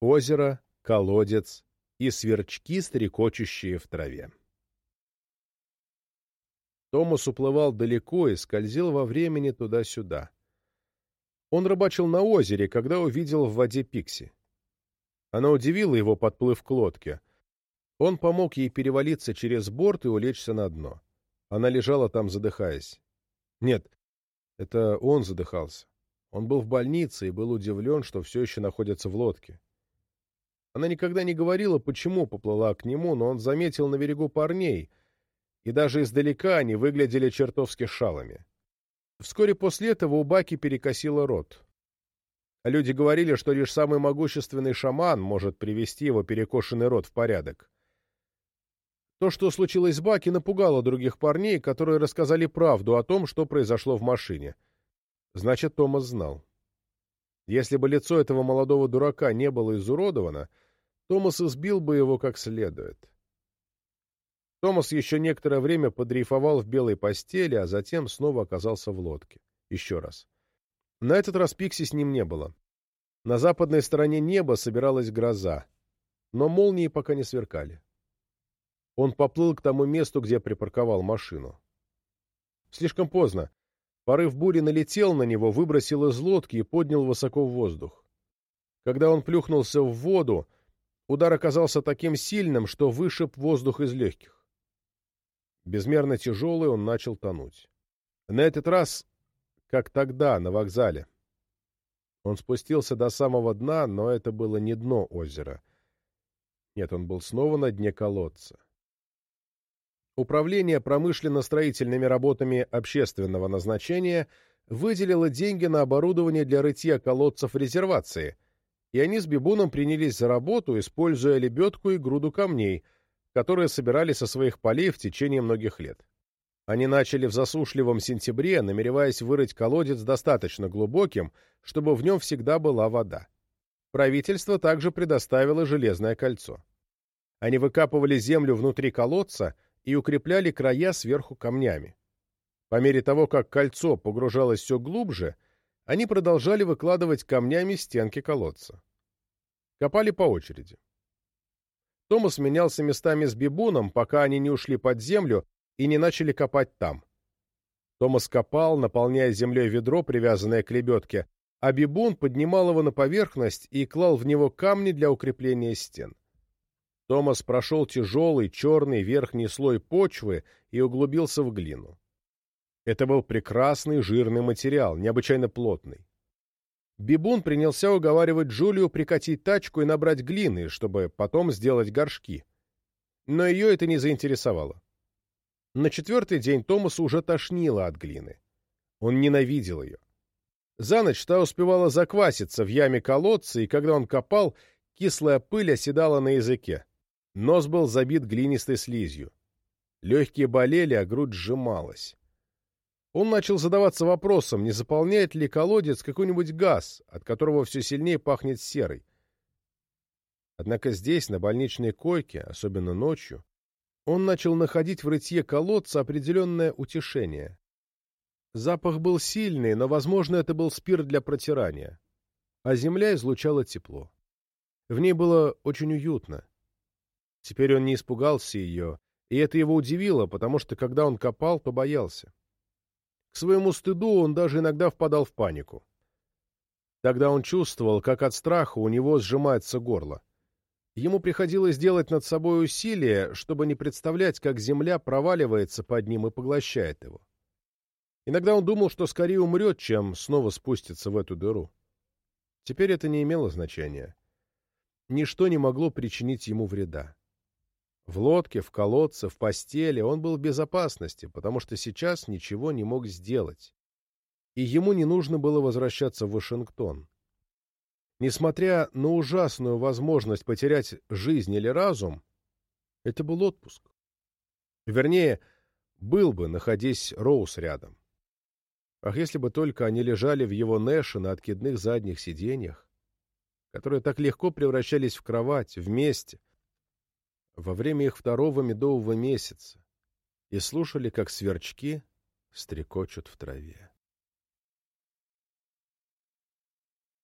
озеро, колодец и сверчки, стрекочущие в траве. Томас уплывал далеко и скользил во времени туда-сюда. Он рыбачил на озере, когда увидел в воде Пикси. Она удивила его, подплыв к лодке. Он помог ей перевалиться через борт и улечься на дно. Она лежала там, задыхаясь. Нет, это он задыхался. Он был в больнице и был удивлен, что все еще находится в лодке. Она никогда не говорила, почему поплыла к нему, но он заметил на берегу парней, и даже издалека они выглядели чертовски шалами. Вскоре после этого у Баки перекосило рот. Люди говорили, что лишь самый могущественный шаман может привести его перекошенный рот в порядок. То, что случилось с Баки, напугало других парней, которые рассказали правду о том, что произошло в машине. Значит, Томас знал. Если бы лицо этого молодого дурака не было изуродовано, Томас избил бы его как следует. Томас еще некоторое время подрейфовал в белой постели, а затем снова оказался в лодке. Еще раз. На этот раз Пикси с ним не было. На западной стороне неба собиралась гроза, но молнии пока не сверкали. Он поплыл к тому месту, где припарковал машину. Слишком поздно. Порыв бури налетел на него, выбросил из лодки и поднял высоко в воздух. Когда он плюхнулся в воду, удар оказался таким сильным, что вышиб воздух из легких. Безмерно тяжелый он начал тонуть. На этот раз, как тогда, на вокзале. Он спустился до самого дна, но это было не дно озера. Нет, он был снова на дне колодца. Управление промышленно-строительными работами общественного назначения выделило деньги на оборудование для рытья колодцев резервации, и они с Бибуном принялись за работу, используя лебедку и груду камней — которые собирали со своих полей в течение многих лет. Они начали в засушливом сентябре, намереваясь вырыть колодец достаточно глубоким, чтобы в нем всегда была вода. Правительство также предоставило железное кольцо. Они выкапывали землю внутри колодца и укрепляли края сверху камнями. По мере того, как кольцо погружалось все глубже, они продолжали выкладывать камнями стенки колодца. Копали по очереди. Томас менялся местами с Бибуном, пока они не ушли под землю и не начали копать там. Томас копал, наполняя землей ведро, привязанное к лебедке, а Бибун поднимал его на поверхность и клал в него камни для укрепления стен. Томас прошел тяжелый черный верхний слой почвы и углубился в глину. Это был прекрасный жирный материал, необычайно плотный. Бибун принялся уговаривать Джулию прикатить тачку и набрать глины, чтобы потом сделать горшки. Но ее это не заинтересовало. На четвертый день Томаса уже тошнило от глины. Он ненавидел ее. За ночь та успевала закваситься в яме колодца, и когда он копал, кислая пыль оседала на языке. Нос был забит глинистой слизью. Легкие болели, а грудь сжималась. Он начал задаваться вопросом, не заполняет ли колодец какой-нибудь газ, от которого все сильнее пахнет серой. Однако здесь, на больничной койке, особенно ночью, он начал находить в рытье колодца определенное утешение. Запах был сильный, но, возможно, это был спирт для протирания. А земля излучала тепло. В ней было очень уютно. Теперь он не испугался ее, и это его удивило, потому что, когда он копал, то боялся. К своему стыду он даже иногда впадал в панику. Тогда он чувствовал, как от страха у него сжимается горло. Ему приходилось делать над собой усилия, чтобы не представлять, как земля проваливается под ним и поглощает его. Иногда он думал, что скорее умрет, чем снова спустится в эту дыру. Теперь это не имело значения. Ничто не могло причинить ему вреда. В лодке, в колодце, в постели он был в безопасности, потому что сейчас ничего не мог сделать. И ему не нужно было возвращаться в Вашингтон. Несмотря на ужасную возможность потерять жизнь или разум, это был отпуск. Вернее, был бы, находясь Роуз рядом. Ах, если бы только они лежали в его Нэше на откидных задних сиденьях, которые так легко превращались в кровать, вместе, во время их второго медового месяца и слушали, как сверчки стрекочут в траве.